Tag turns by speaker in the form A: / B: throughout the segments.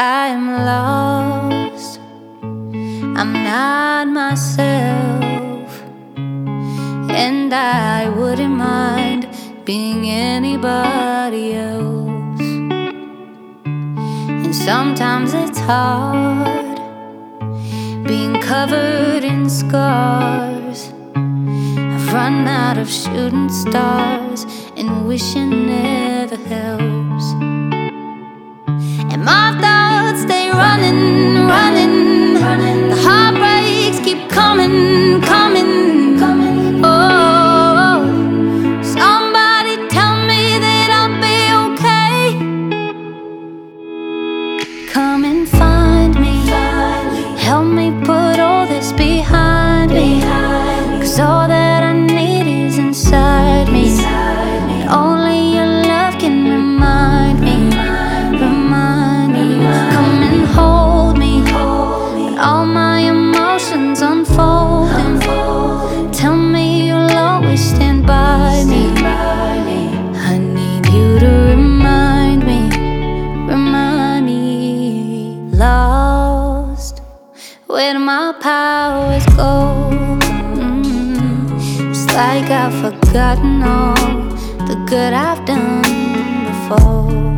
A: I'm lost. I'm not myself. And I wouldn't mind being anybody else. And sometimes it's hard being covered in scars. I've run out of shooting stars and wishing never held. when my powers go. Mm-hmm. It's like I've forgotten all the good I've done before.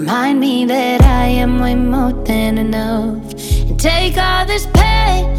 A: Remind me that I am way more than enough. And take all this pain